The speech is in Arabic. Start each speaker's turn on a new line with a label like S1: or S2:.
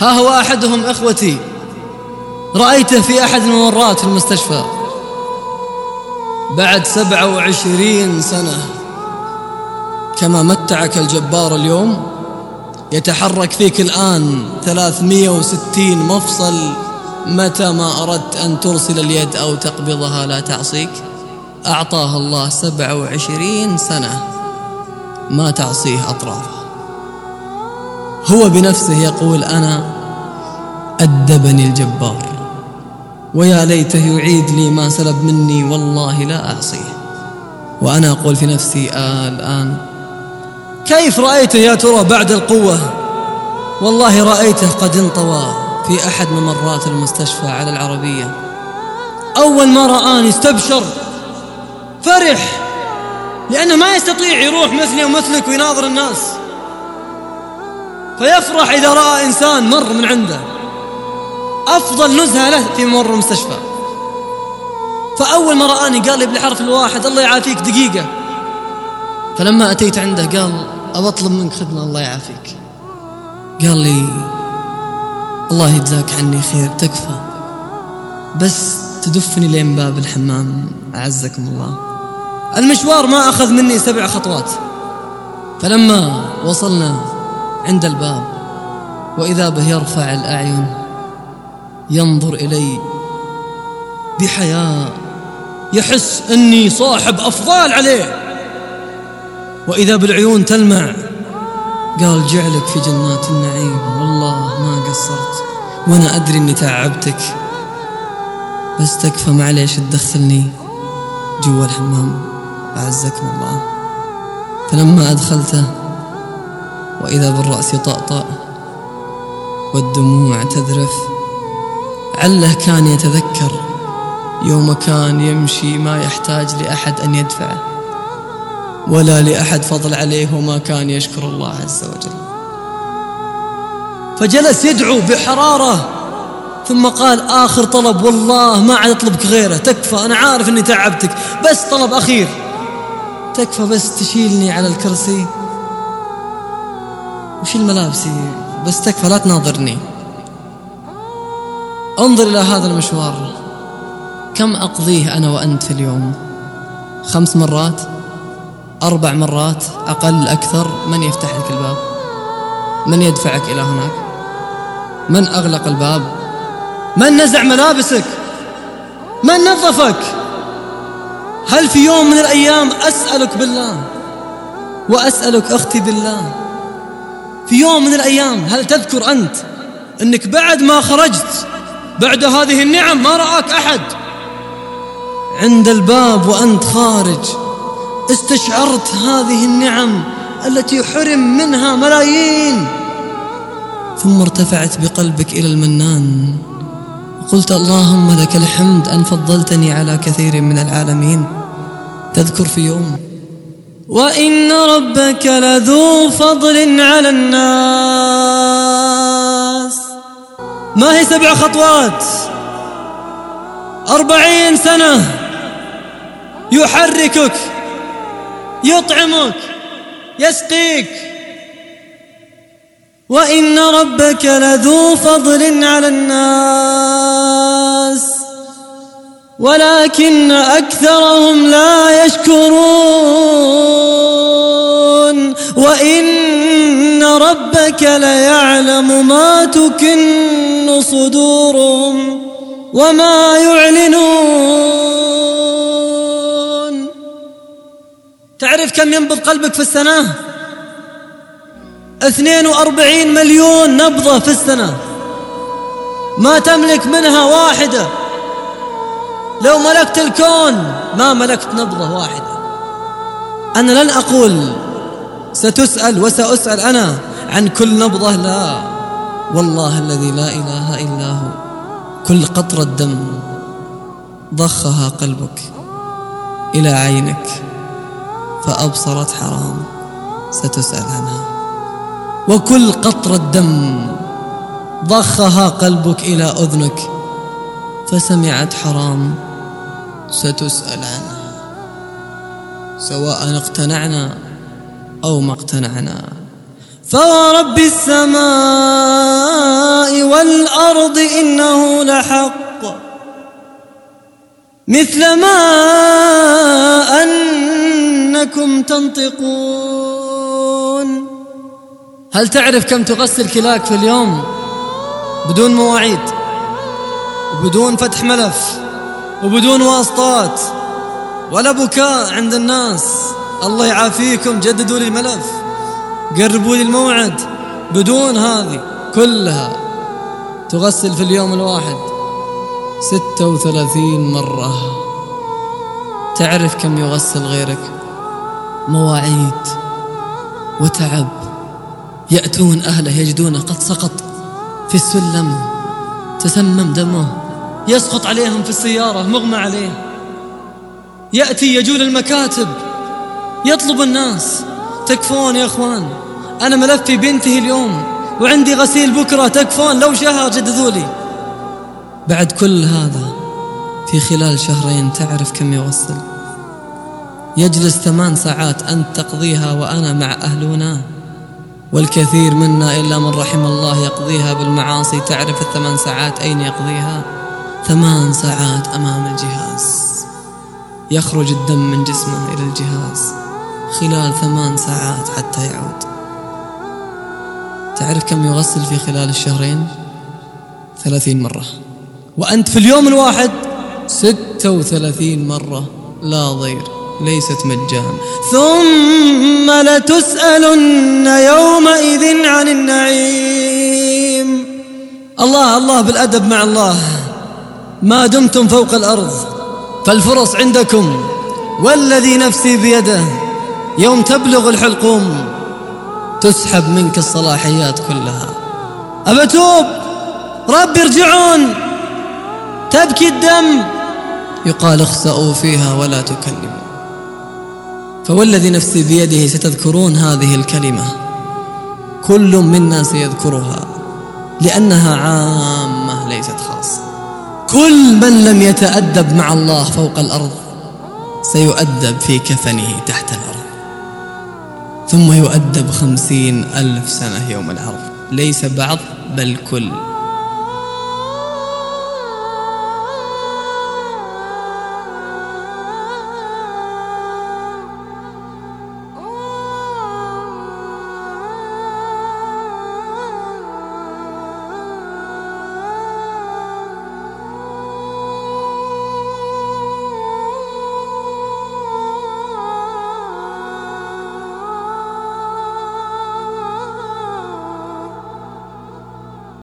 S1: ها هو أحدهم إخوتي. رأيته في أحد الممرات في المستشفى. بعد سبعة وعشرين سنة. كما متعك الجبار اليوم يتحرك فيك الآن ثلاثمية وستين مفصل. متى ما أردت أن ترسل اليد أو تقبضها لا تعصيك. أعطاها الله سبعة وعشرين سنة. ما تعصيه أطرافه هو بنفسه يقول أنا أدبني الجبار ويا ليته يعيد لي ما سلب مني والله لا أعصيه. وأنا أقول في نفسي آه الآن كيف رأيته يا ترى بعد القوة؟ والله رأيته قد انطوى في أحد ممرات المستشفى على العربية. أول ما رآني استبشر فرح لأنه ما يستطيع يروح مثلي ومثلك ويناظر الناس. فيفرح إذا رأى إنسان مر من عنده. أفضل نزهة له في ممر المستشفى فأول ما رآني قال لي بالحرف الواحد الله يعافيك دقيقة. فلما أتيت عنده قال أطلب منك خدمة الله يعافيك. قال لي الله يجزاك عني خير تكفى. بس تدفني لين باب الحمام أعزكم الله. المشوار ما أخذ مني سبع خطوات. فلما وصلنا عند الباب وإذا به يرفع الأعين ينظر إلي بحياء يحس أني صاحب أفضال عليه. وإذا بالعيون تلمع قال جعلك في جنات النعيم. والله ما قصرت وأنا أدري أني تعبتك بس تكفى معليش تدخلني جوا الحمام. أعزكم الله. فلما أدخلته وإذا بالرأس طأطأ والدموع تذرف عله كان يتذكر يوم كان يمشي ما يحتاج لأحد أن يدفعه ولا لأحد فضل عليه وما كان يشكر الله عز وجل. فجلس يدعو بحرارة ثم قال آخر طلب والله ما عاد أطلبك غيره تكفى أنا عارف أني تعبتك بس طلب أخير. تكفى بس تشيلني على الكرسي. وشيل ملابسي بس تكفى لا تناظرني. انظر إلى هذا المشوار. كم أقضيه أنا وأنت في اليوم؟ خمس مرات؟ أربع مرات؟ أقل أكثر؟ من يفتح لك الباب؟ من يدفعك إلى هناك؟ من أغلق الباب؟ من نزع ملابسك؟ من نظفك؟ هل في يوم من الأيام أسألك بالله؟ وأسألك أختي بالله؟ في يوم من الأيام هل تذكر أنت أنك بعد ما خرجت بعد هذه النعم ما رآك أحد؟ عند الباب وأنت خارج استشعرت هذه النعم التي حرم منها ملايين. ثم ارتفعت بقلبك إلى المنان وقلت اللهم لك الحمد أن فضلتني على كثير من العالمين. تذكر في يوم وإن ربك لذو فضل على الناس. ما هي سبع خطوات؟ أربعين سنة. يحركك يطعمك يسقيك. وإن ربك لذو فضل على الناس. ولكن أكثرهم لا يشكرون. وإن ربك ليعلم ما تكن صدورهم وما يعلنون. تعرف كم ينبض قلبك في السنة؟ 42 مليون نبضة في السنة. ما تملك منها واحدة. لو ملكت الكون ما ملكت نبضة واحدة. أنا لن أقول ستسأل وسأسأل أنا عن كل نبضة. لا والله الذي لا إله إلا هو. كل قطرة دم ضخها قلبك إلى عينك فأبصرت حرام ستسأل عنها. وكل قطرة دم ضخها قلبك إلى أذنك فسمعت حرام ستسأل عنها سواء اقتنعنا أو ما اقتنعنا. فورب السماء حق مثل ما أنكم تنطقون. هل تعرف كم تغسل كلاك في اليوم؟ بدون مواعيد وبدون فتح ملف. وبدون واسطات ولا بكاء عند الناس. الله يعافيكم جددوا لي الملف قربوا لي الموعد. بدون هذه كلها تغسل في اليوم الواحد ستة وثلاثين مرة. تعرف كم يغسل غيرك؟ مواعيد وتعب. يأتون أهله يجدونه قد سقط في السلم تسمم دمه. يسقط عليهم في السيارة مغمى عليه. يأتي يجول المكاتب. يطلب الناس. تكفون يا أخوان. أنا ملفي بينتهي اليوم وعندي غسيل بكرة. تكفون لو شهر جددوا لي بعد كل هذا في خلال شهرين تعرف كم يوصل يجلس ثمان ساعات أنت تقضيها وأنا مع أهلنا. والكثير منا إلا من رحم الله يقضيها بالمعاصي. تعرف الثمان ساعات أين يقضيها؟ ثمان ساعات أمام الجهاز. يخرج الدم من جسمه إلى الجهاز خلال ثمان ساعات حتى يعود. تعرف كم يغسل في خلال الشهرين؟ ثلاثين مرة. وأنت في اليوم الواحد ستة وثلاثين مرة. لا ضير ليست مجانا ثم لتسألن يومئذ عن النعيم. الله الله بالأدب مع الله. ما دمتم فوق الأرض فالفرص عندكم. والذي نفسي بيده يوم تبلغ الحلقوم تسحب منك الصلاحيات كلها. أبتوب رب ارجعون. تبكي الدم. يقال اخسأوا فيها ولا تكلموا. فوالذي نفسي بيده ستذكرون هذه الكلمة. كل منا سيذكرها لأنها عامة ليست خاصة. كل من لم يتأدب مع الله فوق الأرض سيؤدب في كفنه تحت الأرض. ثم يؤدب خمسين ألف سنة يوم العرض. ليس بعض بل كل.